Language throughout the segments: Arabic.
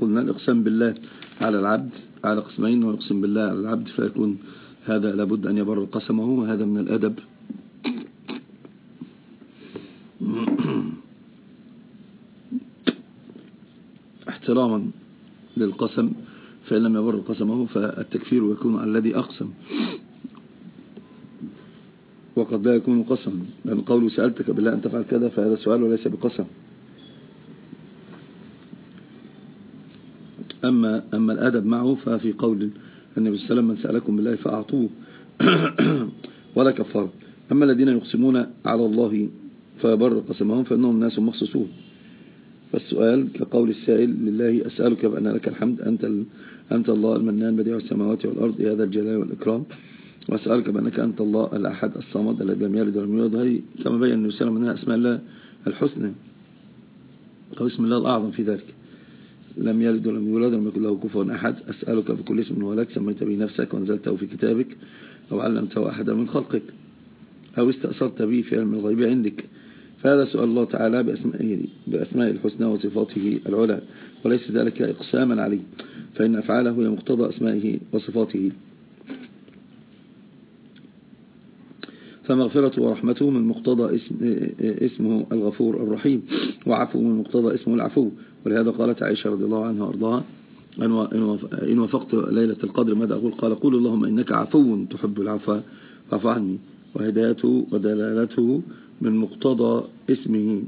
قلنا الإقسام بالله على العبد على قسمين ويقسم بالله على العبد فيكون هذا لابد أن يبر قسمه وهذا من الأدب. احتراما للقسم فإن لم يبر قسمه فالتكفير يكون على الذي أقسم. وقد لا يكون قسم لأن قوله سألتك بالله أن تفعل كذا فهذا سؤال وليس بقسم. أما, أما الأدب معه ففي قول النبي صلى الله عليه وسلم من سألكم بالله فأعطوه ولا كفار أما الذين يقسمون على الله فيبر قسمهم فإنهم ناس مخصوصون. فالسؤال كقول السائل لله أسألك بأن لك الحمد أنت, أنت الله المنان بديع السماوات والأرض هذا الجلال والإكرام. وأسألك بأنك أنت الله الأحد الصمد الذي لم يلد ولم يولد هذه كما بين النبي صلى الله عليه وسلم أنها أسماء الله الحسنى. أو اسم الله الأعظم في ذلك. لم يلد ولم يولد ولم يكن له كفوا أحد. أسألك بكل اسم هو لك سميت به نفسك وأنزلته في كتابك أو علمته أحدا من خلقك أو استأثرت به في علم الغيب عندك. فهذا سؤال الله تعالى بأسمائه, بأسماء الحسنى وصفاته العلى وليس ذلك إقساما عليه. فإن أفعاله هي مقتضى أسمائه وصفاته. فمغفرته ورحمته من مقتضى اسم اسمه الغفور الرحيم وعفو من مقتضى اسمه العفو. ولهذا قالت عائشة رضي الله عنها وأرضاها إن وفقت ليلة القدر ماذا أقول؟ قال قول اللهم إنك عفو تحب العفو فاعف عني. وهدايته ودلالته من مقتضى اسمه.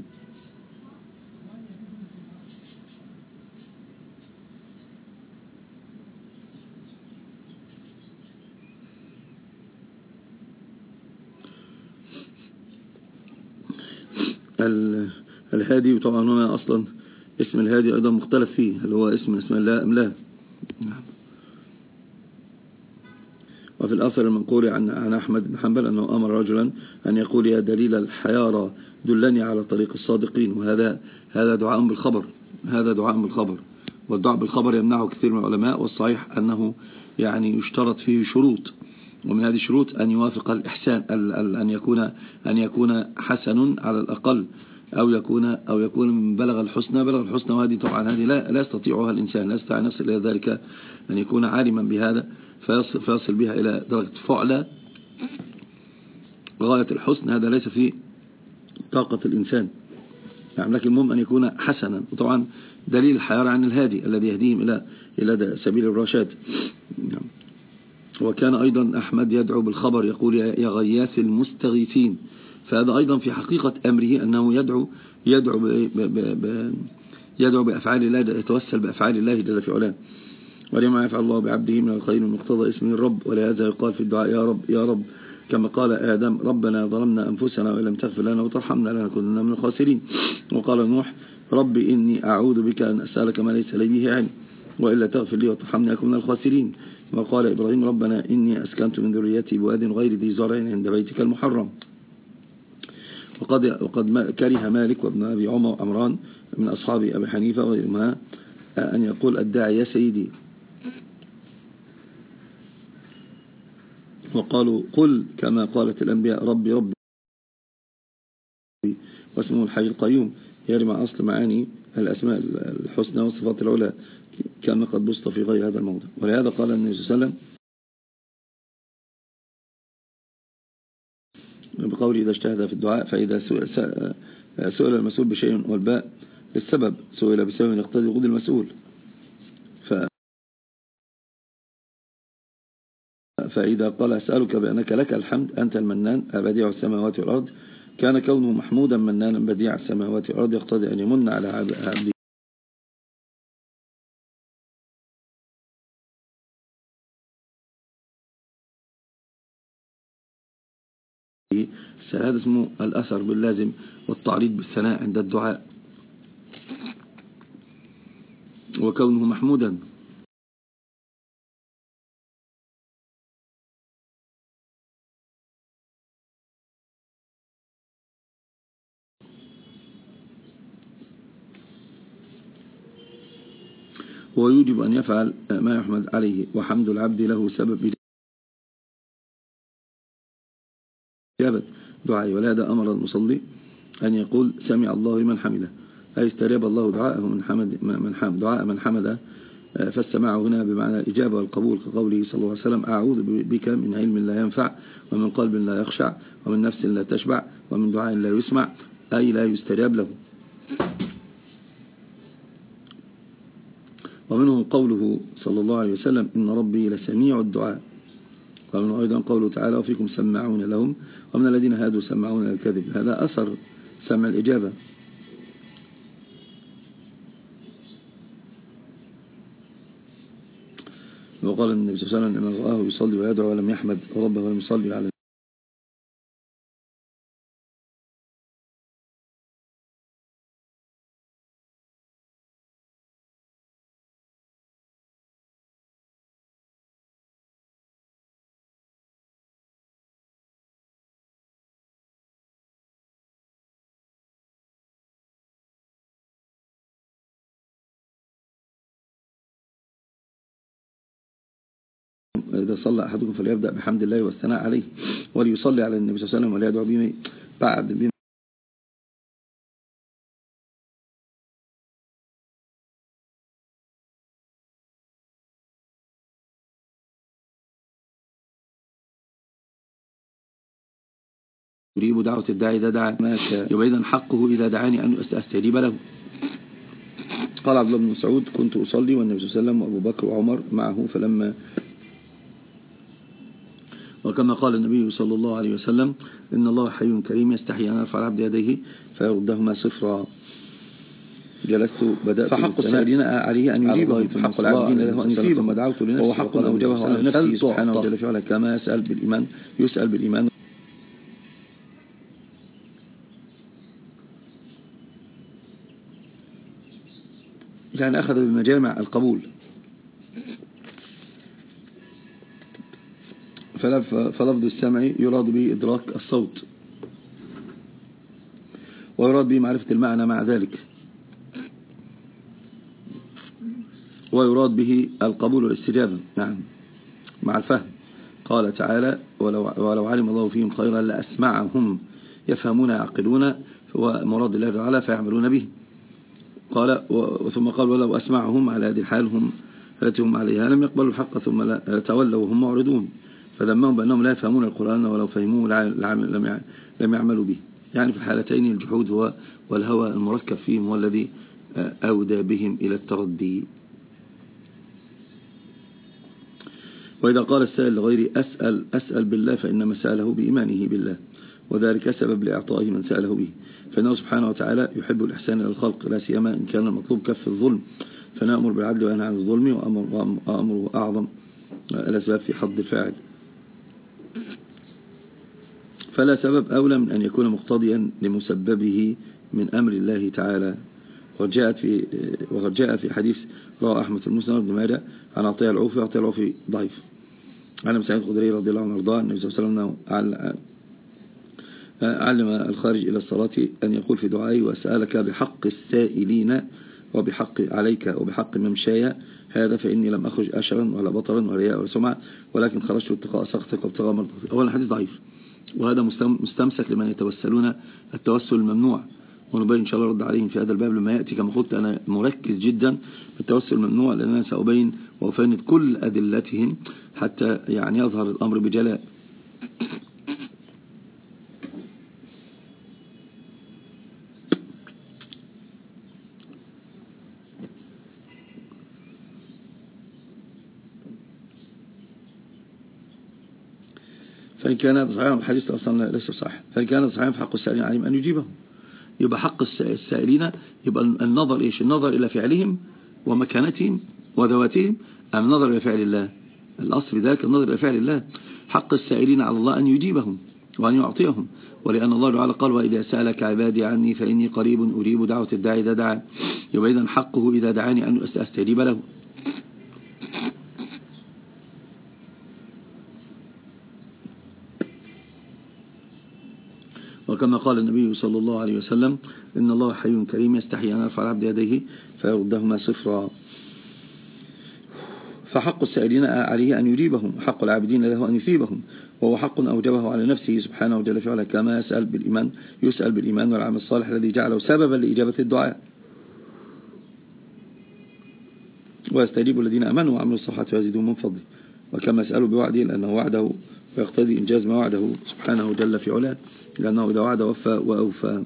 الهادي وطبعا هنا أصلا اسم الهادي أيضا مختلف فيه هل هو اسم اسم الله أم لا. نعم وفي الأثر المنقول عن عن أحمد بن حنبل أنه أمر رجلا أن يقول يا دليل الحيارى دلني على طريق الصادقين وهذا هذا دعاء بالخبر هذا دعاء بالخبر. والدعاء بالخبر يمنعه كثير من العلماء والصحيح أنه يعني يشترط فيه شروط ومن هذه الشروط أن يوافق الإحسان أن يكون أن يكون حسن على الأقل. أو يكون أو يكون من بلغ الحسنى بلغ الحسنى وهذه طبعا هذه لا لا يستطيعها الإنسان لا يستطيع نفسه إلى ذلك أن يكون عالما بهذا فيصل, فيصل بها إلى درجة فعلى غاية الحسن هذا ليس في طاقة الإنسان. يعني لكن المهم أن يكون حسنا. وطبعا دليل الحيار عن الهادي الذي يهديهم إلى إلى سبيل الرشاد. نعم. وكان أيضا أحمد يدعو بالخبر يقول يا غياث المستغيثين. فهذا أيضا في حقيقة أمره أنه يدعو يدعو ب ب ب يدعو بأفعال الله يتوسل بأفعال الله جل في علاه. ولما يفعل الله بعبده من الخير مقتضى اسمه الرب ولهذا يقال في الدعاء يا رب يا رب. كما قال آدم ربنا ظلمنا أنفسنا وإن لم تغفر لنا وترحمنا لنكونن من الخاسرين. وقال نوح رب إني أعوذ بك أن أسألك ما ليس لي به علم وإلا تغفر لي وترحمني أكون من الخاسرين. وقال إبراهيم ربنا إني أسكنت من ذريتي بواد غير ذي زرع عند بيتك المحرم. وقد, وقد كره مالك وابن أبي عمر عمران من أصحاب أبي حنيفة وغيرهما أن يقول الداعي يا سيدي. وقالوا قل كما قالت الأنبياء ربي ربي واسمه الحي القيوم يرمى أصل معاني الأسماء الحسنى والصفات العلى كما قد بسط في غير هذا الموضع. ولهذا قال النبي صلى الله عليه وسلم بقوله إذا اجتهد في الدعاء فإذا سئل المسؤول بشيء والباء للسبب سئل بسبب يقتضي وجود المسؤول. ف فإذا قال أسألك بأنك لك الحمد أنت المنان بديع السماوات والأرض كان كونه محمودا منانا بديع السماوات والأرض يقتضي أن يمن على عبده هذا اسمه الأثر باللازم والتعريض بالثناء عند الدعاء. وكونه محمودا. ويوجب أن يفعل ما يحمد عليه وحمد العبد له سبب دعائي ولهذا أمر المصلي أن يقول سمع الله لمن حمده. أي استجاب الله دعاءه من حمد من حمد دعاء من حمد فاستمعه هنا بمعنى الإجابة والقبول كقوله صلى الله عليه وسلم أعوذ بك من علم لا ينفع ومن قلب لا يخشع ومن نفس لا تشبع ومن دعاء لا يسمع أي لا يستجاب له. ومنهم قوله صلى الله عليه وسلم إن ربي لسميع الدعاء. ومن أيضا قوله تعالى وفيكم سمعون لهم ومن الذين هادوا سمعون الكذب. هذا أثر سمع الإجابة. وقال النبي صلى الله عليه وسلم إن رآه يصلي ويدعو ولم يحمد ربه ولم يصلي على صلى أحدكم فليبدأ بحمد الله والثناء عليه وليصلي على النبي صلى الله عليه وسلم وليدعو به بعد بما يريب دعوة الداعي إذا دعا ما يبقى إذن حقه إذا دعاني أن أستجيب له. قال عبد الله بن مسعود كنت أصلي والنبي صلى الله عليه وسلم وأبو بكر وعمر معه فلما وكما قال النبي صلى الله عليه وسلم إن الله حي كريم يستحي أن يرفع العبد يديه فيردهما صفرا. جلست بدأت فحق السائلين عليه أن يجيبه. حق العابدين له أن يصيبه ثم دعوت لنفسي وهو حق أوجبه على نفسه سبحانه وتعالى. فعلا كما يسأل بالإيمان يسأل بالإيمان. يعني أخذ بمجامع القبول. فلفظ السمع يراد به إدراك الصوت. ويراد به معرفة المعنى مع ذلك. ويراد به القبول والاستجابة. نعم. مع الفهم. قال تعالى ولو, ولو علم الله فيهم خيرا لأسمعهم يفهمون يعقلون هو مراد الله تعالى فيعملون به. قال ثم قال ولو أسمعهم على هذه الحال هم التي هم عليها لم يقبلوا الحق ثم تولوا وهم معرضون. فذمهم بأنهم لا يفهمون القرآن ولو فهموه لم يعملوا به. يعني في الحالتين الجحود هو والهوى المركب فيهم هو الذي آه، أودى بهم إلى التردي. وإذا قال السائل لغيري أسأل, أسأل بالله فإنما سأله بإيمانه بالله وذلك سبب لإعطائه من سأله به. فإنه سبحانه وتعالى يحب الإحسان إلى الخلق لا سيما إن كان المطلوب كف الظلم. فنأمر بالعدل وأنهى عن الظلم وأمره أعظم الأسباب في حظ الفاعل. فلا سبب أولى من أن يكون مقتضيا لمسببه من أمر الله تعالى. وقد جاءت في وقد جاء في حديث رواه أحمد المسلم بن ماجه عن عطية العوفي وعطية العوفي ضعيف. عن ابن سعيد الخدري رضي الله عنه وأرضاه النبي صلى الله عليه وسلم علم الخارج إلى الصلاة أن يقول في دعائه وأسألك بحق السائلين وبحق عليك وبحق ممشاي هذا فإني لم أخرج أشرا ولا بطرا ولا رياء ولا سمعة ولكن خرجت اتقاء سخطك وابتغاء مرضاتك أولا حديث ضعيف وهذا مستمسك لمن يتوسلون التوسل الممنوع. ونبين إن شاء الله رد عليهم في هذا الباب لما يأتي. كما قلت أنا مركز جدا في التوسل الممنوع لأن أنا سأبين وأفند كل أدلتهم حتى يعني يظهر الأمر بجلاء. فإن كان صحيحا الحديث أصلا ليس صحيح فإن كان صحيحا فحق السائلين عليهم أن يجيبهم. يبقى حق السائلين يبقى النظر إيش؟ النظر إلى فعلهم ومكانتهم وذواتهم أم النظر إلى فعل الله؟ الأصل في ذلك النظر إلى فعل الله. حق السائلين على الله أن يجيبهم وأن يعطيهم. ولأن الله تعالى قال وإذا سألك عبادي عني فإني قريب أريب دعوة الداعي إذا دعا. يبقى إذن حقه إذا دعاني أن أستجيب له. وكما قال النبي صلى الله عليه وسلم إن الله حي كريم يستحي أن يرفع العبد يديه فيردهما صفرا. فحق السائلين عليه أن يجيبهم حق العابدين له أن يثيبهم وهو حق أوجبه على نفسه سبحانه وجل فعلا كما يسأل بالإيمان يسأل بالإيمان والعمل الصالح الذي جعله سببا لإجابة الدعاء. ويستجيب الذين أمنوا وعملوا الصالحات ويزيدهم من فضله. وكما يسألوا بوعده لأنه وعده ويقتضي إنجاز ما وعده سبحانه جل في علاه. لأنه إذا وعد وفى وأوفى.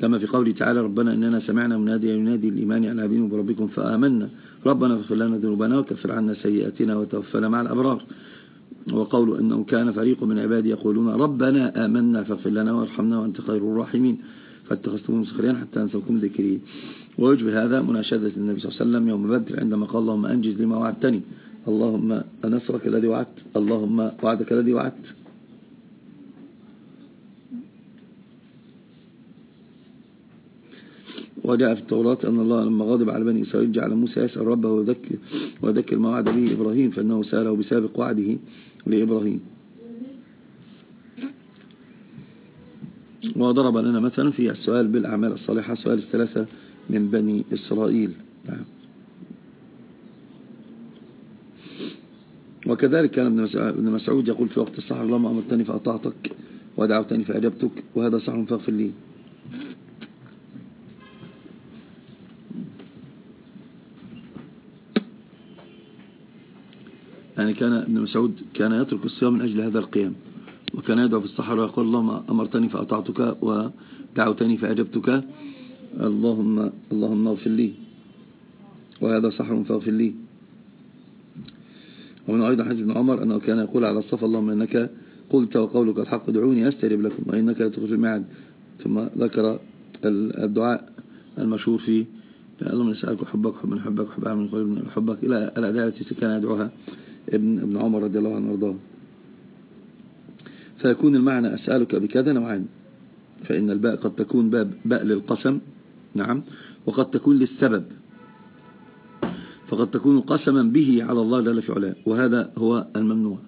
كما في قوله تعالى ربنا إننا سمعنا مناديا ينادي الإيمان أن آمنوا بربكم فآمنا. ربنا اغفر لنا ذنوبنا وكفر عنا سيئاتنا وتوفنا مع الأبرار. وقولوا أنه كان فريق من عبادي يقولون ربنا آمنا فاغفر لنا وارحمنا وأنت خير الراحمين. فاتخذتموهم سخريا حتى أنسوكم ذكري. ويجب هذا مناشدة النبي صلى الله عليه وسلم يوم بدر عندما قال اللهم أنجز لما وعدتني. اللهم أنصرك الذي وعدت. اللهم وعدك الذي وعدت. وجاء في التوراة أن الله لما غضب على بني إسرائيل جعل موسى يسأل ربه وذكر, وذكر ما وعد به إبراهيم فإنه سأله بسابق وعده لإبراهيم. وضرب لنا مثلا في السؤال بالأعمال الصالحة سؤال الثلاثة من بني إسرائيل. نعم. وكذلك كان ابن مسعود يقول في وقت الصحر اللهم أمرتني فأطعتك ودعوتني فأجبتك وهذا صحر فاغفر لي يعني كان ابن مسعود كان يترك الصيام من أجل هذا القيام وكان يدعو في الصحراء ويقول اللهم أمرتني فأطعتك ودعوتني فأجبتك اللهم اللهم اغفر لي وهذا صحر فاغفر لي. ومن أيضا حديث ابن عمر أنه كان يقول على الصف اللهم إنك قلت وقولك الحق ادعوني أستجب لكم وإنك لتخرج المعد ثم ذكر الدعاء المشهور فيه اللهم نسألك حبك حب من حبك حب من حبك إلى الأداء التي كان يدعوها. ابن ابن عمر رضي الله عنه وارضاه. فيكون المعنى أسألك بكذا نوعان فإن الباء قد تكون باب باء للقسم نعم وقد تكون للسبب. فقد تكون قسما به على الله جل في علاه وهذا هو الممنوع.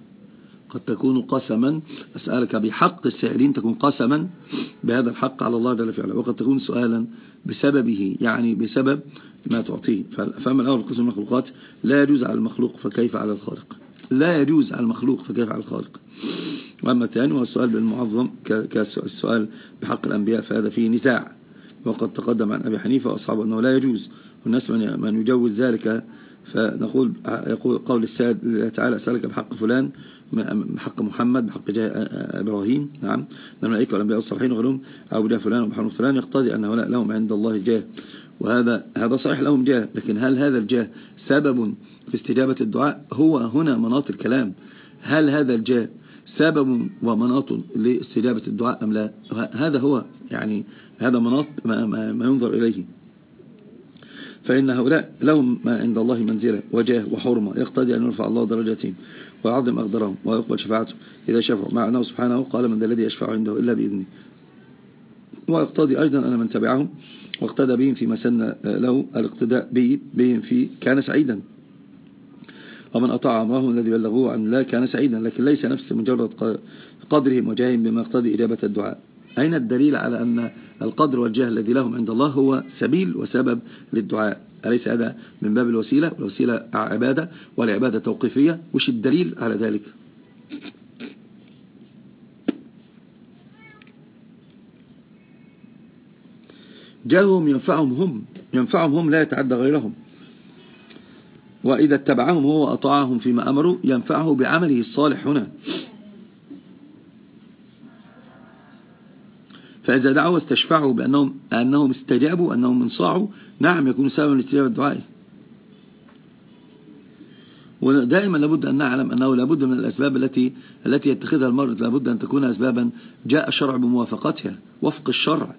قد تكون قسما أسألك بحق السائلين تكون قسما بهذا الحق على الله جل في علاه وقد تكون سؤالا بسببه يعني بسبب ما تعطيه. فأما الأول قسم المخلوقات لا يجوز على المخلوق فكيف على الخالق. لا يجوز على المخلوق فكيف على الخالق. وأما الثاني هو السؤال بالمعظم كالسؤال بحق الأنبياء فهذا فيه نزاع. وقد تقدم عن أبي حنيفة وأصحابه أنه لا يجوز. والناس من يجوز ذلك فنقول يقول قول السيد تعالى أسألك بحق فلان بحق محمد بحق جاه إبراهيم. نعم. من الملائكة والأنبياء الصالحين وغيرهم أو جاه فلان وبحق فلان يقتضي أن هؤلاء لهم عند الله جاه. وهذا هذا صحيح لهم جاه لكن هل هذا الجاه سبب في استجابة الدعاء؟ هو هنا مناط الكلام. هل هذا الجاه سبب ومناط لاستجابة الدعاء أم لا؟ هذا هو يعني هذا مناط ما, ما, ما ينظر إليه. فإن هؤلاء لهم ما عند الله منزلة وجاه وحرمة. يقتضي أن يرفع الله درجاتهم ويعظم أقدرهم ويقبل شفاعتهم. إذا شفعوا مع أنه سبحانه قال من ذا الذي يشفع عنده إلا بإذنه. ويقتضي أيضا أن من تبعهم واقتدى بهم فيما سن له الاقتداء بهم في كان سعيدا. ومن أطاع أمرهم الذي بلغوه عن الله كان سعيدا لكن ليس نفس مجرد قدرهم وجاههم بما يقتضي إجابة الدعاء. أين الدليل على أن القدر والجاه الذي لهم عند الله هو سبيل وسبب للدعاء؟ أليس هذا من باب الوسيلة؟ والوسيلة عبادة والعبادة توقيفية. وش الدليل على ذلك؟ جاههم ينفعهم هم ينفعهم هم لا يتعدى غيرهم. وإذا اتبعهم هو وأطاعهم فيما أمروا ينفعه بعمله الصالح هنا. فإذا دعوا واستشفعوا بأنهم أنهم استجابوا أنهم انصاعوا نعم يكون سببا لاستجابة الدعاء. ودائما لابد أن نعلم أنه لابد من الأسباب التي التي يتخذها المرء لابد أن تكون أسبابا جاء الشرع بموافقتها وفق الشرع.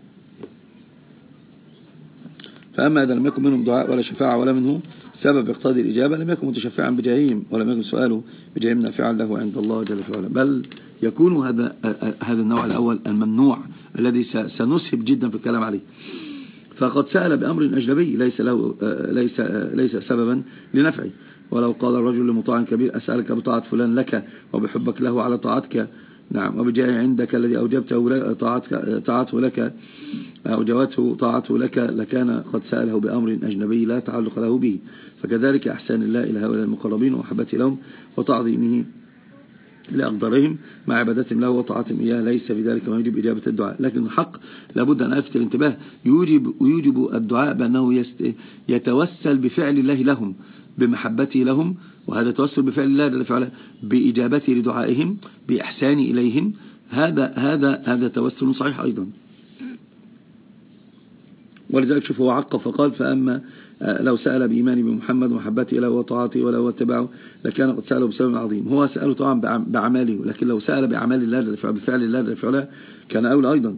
فأما إذا لم يكن منهم دعاء ولا شفاعة ولا منه سبب اقتضي الإجابة لم يكن متشفعا بجاههم ولم يكن سؤاله بجاههم نافعا له عند الله جل وعلا. بل يكون هذا هذا النوع الأول الممنوع الذي سنسهب جدا في الكلام عليه. فقد سأل بأمر أجنبي ليس له ليس ليس سببا لنفعه. ولو قال الرجل لمطاع كبير أسألك بطاعة فلان لك وبحبك له على طاعتك. نعم. وبجاه عندك الذي أوجبته طاعته لك أوجبته طاعته لك لكان قد سأله بأمر أجنبي لا تعلق له به. فكذلك أحسان الله إلى هؤلاء المقربين وحبته لهم وتعظيمه لأقدارهم مع عبادتهم له وطاعتهم إياه. ليس في ذلك ما يجب إجابة الدعاء. لكن الحق لابد أن ألفت الانتباه. يوجب, يوجب الدعاء بأنه يتوسل بفعل الله لهم بمحبته لهم وهذا توسل بفعل الله جل فعلا بإجابته لدعائهم بإحسان إليهم. هذا هذا هذا توسل صحيح أيضا. ولذلك شوف هو عقب فقال فأما آه، لو سأل بإيمان بمحمد ومحبته له وطاعته وله واتباعه لكان قد سأله بسبب عظيم. هو سأله طبعا بعماله لكن لو سأل بأعمال الله بفعل الله كان أولى أيضا.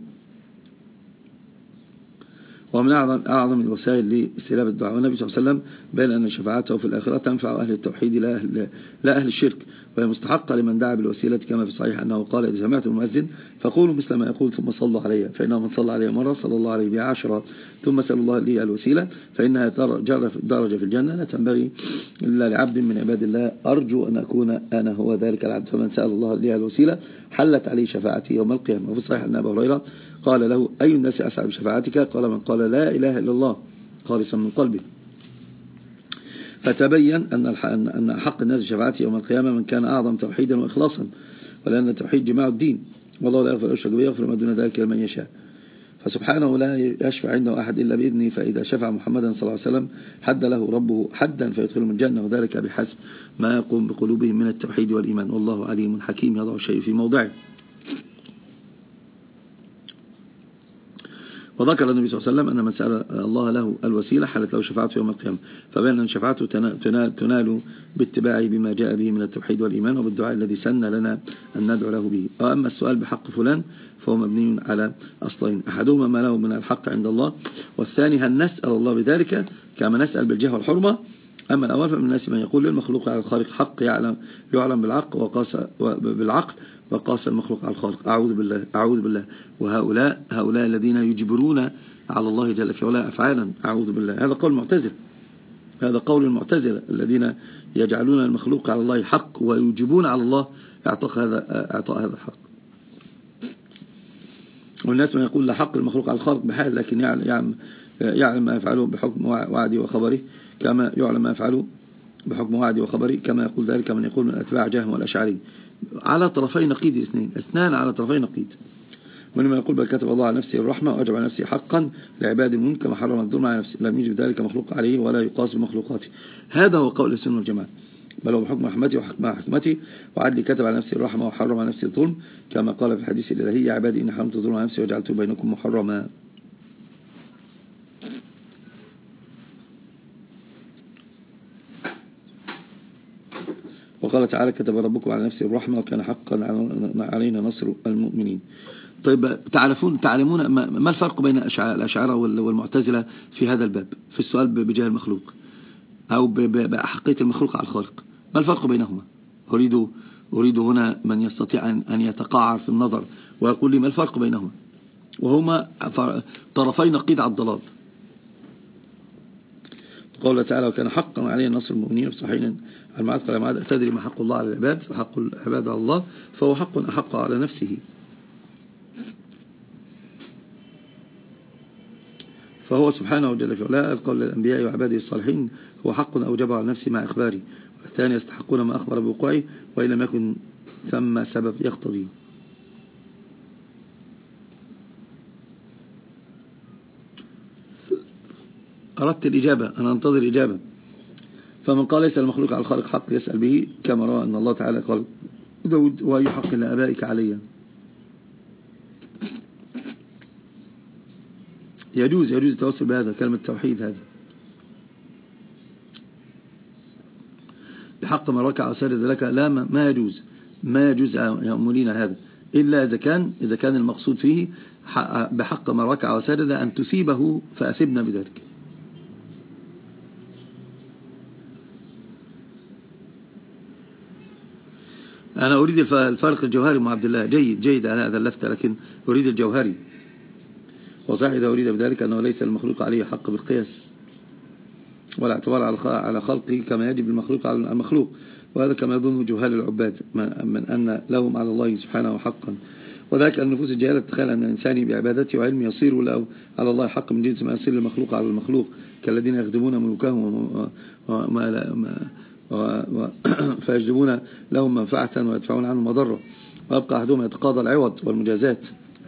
ومن أعظم, أعظم الوسائل لاستلاب الدعاء. والنبي صلى الله عليه وسلم بين أن شفاعته في الآخرة تنفع أهل التوحيد لا أهل, لا أهل الشرك وهي مستحقة لمن دعا بالوسيلة كما في الصحيح أنه قال إذا سمعت المؤذن فقولوا مثل ما يقول ثم صلوا عليه فإنه من صلى عليه مرة صلى الله عليه بها عشرة ثم سأل الله لي الوسيلة فإنها درجة في الجنة لا تنبغي إلا لعبد من عباد الله أرجو أن أكون أنا هو ذلك العبد فمن سأل الله لي الوسيلة حلت عليه شفاعتي يوم القيامة. وفي الصحيح أن أبا هريرة قال له أي الناس أسعد بشفاعتك؟ قال من قال لا إله إلا الله خالصا من قلبه. فتبين أن أن حق الناس بشفاعته يوم القيامة من كان أعظم توحيدا وإخلاصا ولأن التوحيد جماع الدين. والله لا يغفر أشرك به يغفر ما دون ذلك لمن يشاء. فسبحانه لا يشفع عنده أحد إلا بإذنه فإذا شفع محمدا صلى الله عليه وسلم حد له ربه حدا فيدخلهم الجنة وذلك بحسب ما يقوم بقلوبهم من التوحيد والإيمان. والله عليم حكيم يضع الشيء في موضعه. وذكر النبي صلى الله عليه وسلم أن من سأل الله له الوسيلة حلت له شفاعته يوم القيامة. فبين أن شفاعته تنال, تنال باتباعه بما جاء به من التوحيد والإيمان وبالدعاء الذي سن لنا أن ندعو له به. وأما السؤال بحق فلان فهو مبني على أصلين. أحدهما ما له من الحق عند الله والثاني هل نسأل الله بذلك كما نسأل بالجهة والحرمة؟ أما الأول فمن الناس من يقول للمخلوق على الخالق حق يعلم, يعلم بالعقل وقاس بالعقل وقاس المخلوق على الخالق. أعوذ بالله أعوذ بالله. وهؤلاء هؤلاء الذين يجبرون على الله جل في علاه أفعالا. أعوذ بالله. هذا قول معتزل. هذا قول المعتزلة الذين يجعلون المخلوق على الله حق ويجبون على الله إعطاء هذا إعطاء هذا الحق. والناس من يقول لا حق المخلوق على الخالق بحال لكن يعلم, يعلم ما يفعله بحكم وعدي وخبره كما يعلم ما يفعله بحكم وعدي وخبري كما يقول ذلك من يقول من أتباع جهم والأشعري. على طرفي نقيض الاثنين اثنان على طرفي نقيض. من يقول بل كتب الله على نفسه الرحمة وأجب على نفسه حقا لعباد المؤمنين كما حرم الظلم على نفسه لم يجب ذلك مخلوق عليه ولا يقاس بمخلوقاته. هذا هو قول السنة والجماعة. بل هو بحكم رحمته وحكمة حكمته. وعدل كتب على نفسه الرحمة وحرم على نفسه الظلم. كما قال في الحديث الإلهي يا عبادي إن حرمت الظلم على نفسي وجعلته بينكم محرما. وقال تعالى كتب ربكم على نفسه الرحمة وكان حقا علينا نصر المؤمنين. طيب تعرفون تعلمون ما الفرق بين الأشعار والمعتزلة في هذا الباب؟ في السؤال بجاه المخلوق أو بأحقية المخلوق على الخالق. ما الفرق بينهما؟ أريد, أريد هنا من يستطيع أن يتقاعر في النظر ويقول لي ما الفرق بينهما؟ وهما طرفي نقيض على الضلال. قال تعالى وكان حقا علينا نصر المؤمنين في صحيح المعاد قال معاد تدري ما حق الله على العباد فحق العباد على الله فهو حق أحق على نفسه. فهو سبحانه جل في علاه القول للأنبياء وعباده الصالحين هو حق أوجبه على نفسه مع إخباره والثاني يستحقون ما أخبر بوقوعه وإن لم يكن ثم سبب يقتضيه. أردت الإجابة أنا أنتظر إجابة فمن قال ليس المخلوق على الخالق حق يسأل به كما رأى أن الله تعالى قال داود وأي حق لأبائك عليا يجوز يجوز التوسل بهذا كلمة توحيد هذا بحق ما ركع وسرد لك لا ما يجوز ما يجوز يا أمولين هذا. إلا إذا كان إذا كان المقصود فيه بحق ما ركع وسرد أن تثيبه فأثبنا بذلك. أنا أريد الفارق الجوهري مع عبد الله. جيد جيد هذا اللفتة لكن أريد الجوهري. وصح إذا أريد بذلك أنه ليس المخلوق عليه حق بالقياس ولا اعتبار على خلقه كما يجب المخلوق على المخلوق. وهذا كما يظن جهال العباد من أن لهم على الله سبحانه حقا. وذلك النفوس الجهالة تخيل أن الإنسان بعبادته وعلمه يصير له على الله حق من جنس ما يصير المخلوق على المخلوق كالذين يخدمون ملوكهم فيجلبون لهم منفعة ويدفعون عنهم مضرة. ويبقى أحدهم يتقاضى العوض والمجازات.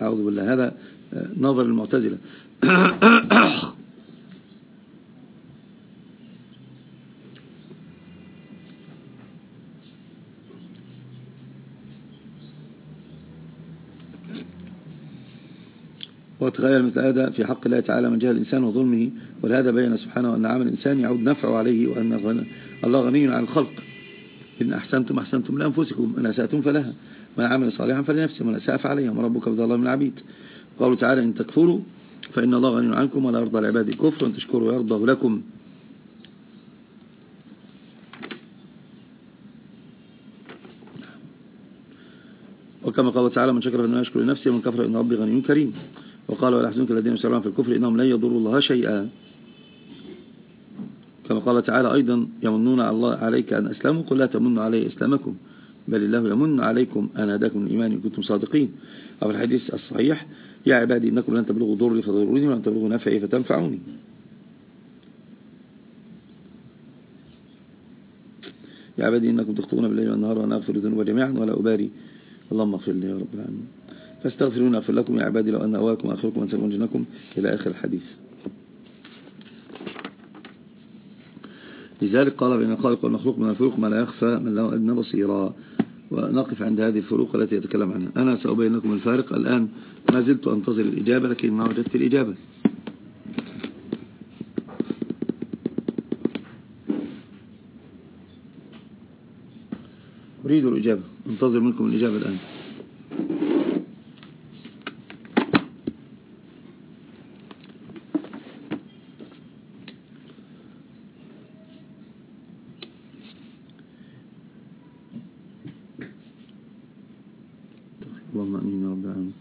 أعوذ بالله. هذا نظر المعتزلة. وتغير مثل هذا في حق الله تعالى من جهة الإنسان وظلمه ولهذا بين سبحانه أن عمل الإنسان يعود نفعه عليه وأن الله غني عن الخلق. إن أحسنتم أحسنتم لأنفسكم إن أسأتم فلها. من عمل صالحا فلنفسه من أساء فعليهم ربك بظلام العبيد قالوا تعالى إن تكفروا فإن الله غني عنكم ولا يرضى العباد الكفر وإن تشكروا يرضى لكم. وكما قال تعالى من شكر فإنما يشكر لنفسه ومن كفر إن ربي غني كريم. وقال ولا يحزنك الذين يسرعون في الكفر إنهم لن يضروا الله شيئا. كما قال تعالى أيضا يمنون الله عليك أن أسلموا قل لا تمنوا علي إسلامكم بل الله يمن عليكم أن هداكم الإيمان إن كنتم صادقين. أو الحديث الصحيح يا عبادي إنكم لن تبلغوا ضري فضروني ولن تبلغوا نفعي فتنفعوني. يا عبادي إنكم تخطئون بالليل والنهار وأنا أغفر الذنوب جميعا ولا أباري اللهم اغفر لي يا رب العالمين. فاستغفرون أغفر لكم يا عبادي لو أن أواكم وآخركم وأنسكم جنكم إلى آخر الحديث. لذلك قال بين الخالق والمخلوق من الفروق ما لا يخفى من له أدنى بصيرا. ونقف عند هذه الفروق التي يتكلم عنها. أنا سأبين لكم الفارق الآن. ما زلت أنتظر الإجابة لكن ما وجدت الإجابة. أريد الإجابة. أنتظر منكم الإجابة الآن اللهم أمين يا رب العالمين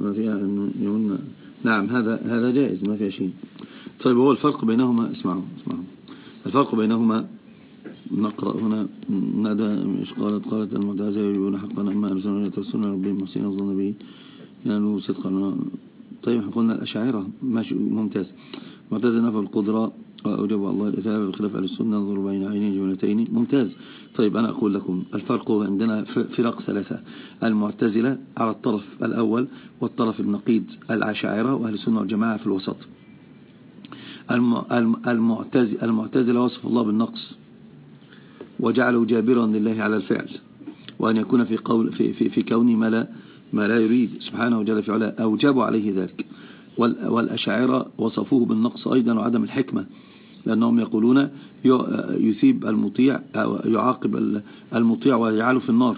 ما فيها يقولنا نعم هذا هذا جائز ما فيها شيء. طيب هو الفرق بينهما اسمعوا اسمعوا. الفرق بينهما نقرأ هنا ندى مش قالت؟ قالت المعتزلة يقولون حقا أما أرسلنا يترسلنا ربهم محسين الظن به. لأنه صدقا. طيب إحنا قلنا الأشاعرة ماشي ممتاز. معتزل نفى القدرة وأوجب الله الإثابة بخلاف أهل السنة ننظر بين عينين جملتين. ممتاز. طيب أنا أقول لكم الفرق عندنا فرق ثلاثة. المعتزلة على الطرف الأول والطرف النقيض العشاعرة وأهل السنة والجماعة في الوسط. المعتزلة وصف الله بالنقص. وجعله جابرا لله على الفعل. وأن يكون في, قول في, في, في كونه ما لا, ما لا يريد سبحانه وجل في علا أوجبوا عليه ذلك. والأشاعرة وصفوه بالنقص أيضا وعدم الحكمة. لأنهم يقولون يثيب المطيع يعاقب المطيع ويجعله في النار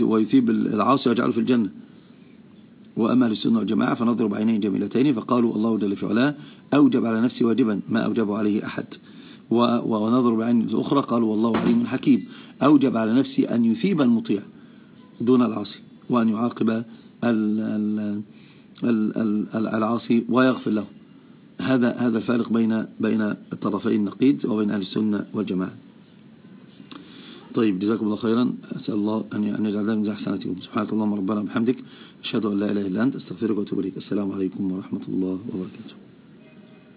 ويثيب العاصي ويجعله في الجنة. وأما للسنة والجماعة فنضرب عينين جميلتين فقالوا الله جل في علاه أوجب على نفسه واجبا ما أوجب عليه أحد. ونضرب عين الأخرى قالوا والله عليم حكيم أوجب على نفسه أن يثيب المطيع دون العاصي وأن يعاقب العاصي ويغفر له. هذا هذا الفارق بين بين الطرفين النقيض وبين أهل السنة والجماعة. طيب جزاكم الله خيرا. أسأل الله أن يجعل من أحسناتكم سبحانك اللهم ربنا وبحمدك. أشهد أن لا إله إلا أنت. أستغفرك وأتوب إليك. السلام عليكم ورحمة الله وبركاته.